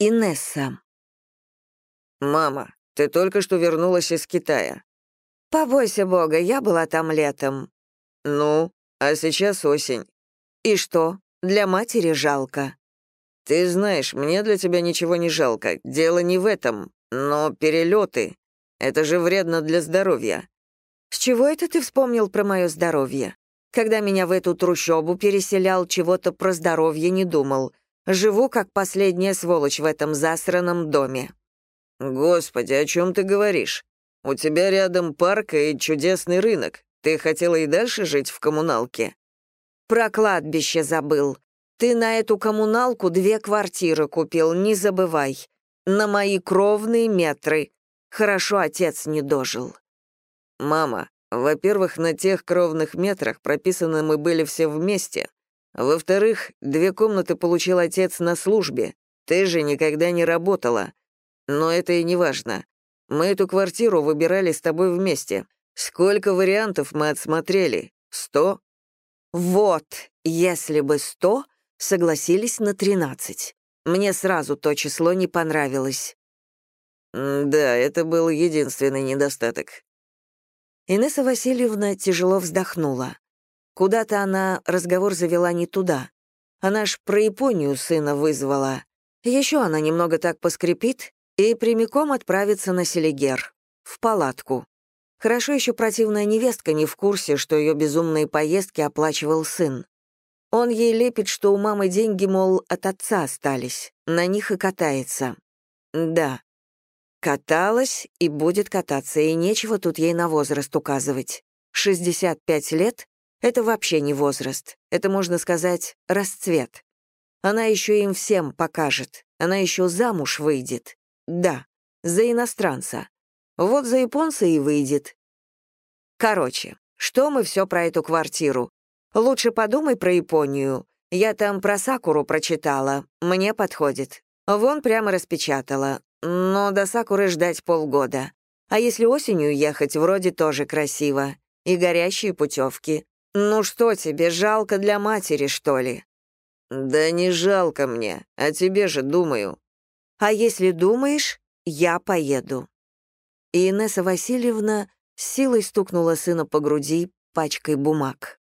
Инесса. «Мама, ты только что вернулась из Китая». «Побойся бога, я была там летом». «Ну, а сейчас осень». «И что? Для матери жалко». «Ты знаешь, мне для тебя ничего не жалко. Дело не в этом. Но перелеты — это же вредно для здоровья». «С чего это ты вспомнил про мое здоровье? Когда меня в эту трущобу переселял, чего-то про здоровье не думал. Живу как последняя сволочь в этом засраном доме». «Господи, о чем ты говоришь? У тебя рядом парк и чудесный рынок. Ты хотела и дальше жить в коммуналке?» «Про кладбище забыл. Ты на эту коммуналку две квартиры купил, не забывай. На мои кровные метры. Хорошо отец не дожил». «Мама, во-первых, на тех кровных метрах прописаны мы были все вместе, во-вторых, две комнаты получил отец на службе. Ты же никогда не работала. Но это и не важно. Мы эту квартиру выбирали с тобой вместе. Сколько вариантов мы отсмотрели? Сто? Вот, если бы сто, согласились на тринадцать. Мне сразу то число не понравилось. Да, это был единственный недостаток. Инесса Васильевна тяжело вздохнула. Куда-то она разговор завела не туда. Она ж про Японию сына вызвала. Еще она немного так поскрипит и прямиком отправится на Селигер, в палатку. Хорошо еще противная невестка не в курсе, что ее безумные поездки оплачивал сын. Он ей лепит, что у мамы деньги, мол, от отца остались, на них и катается. Да, каталась и будет кататься, и нечего тут ей на возраст указывать. 65 лет это вообще не возраст. Это, можно сказать, расцвет. Она еще им всем покажет. Она еще замуж выйдет. Да, за иностранца. Вот за японца и выйдет. Короче, что мы все про эту квартиру? Лучше подумай про Японию. Я там про Сакуру прочитала. Мне подходит. Вон прямо распечатала. Но до Сакуры ждать полгода. А если осенью ехать, вроде тоже красиво. И горящие путевки. «Ну что тебе, жалко для матери, что ли?» «Да не жалко мне, а тебе же думаю». «А если думаешь, я поеду». И Инесса Васильевна силой стукнула сына по груди пачкой бумаг.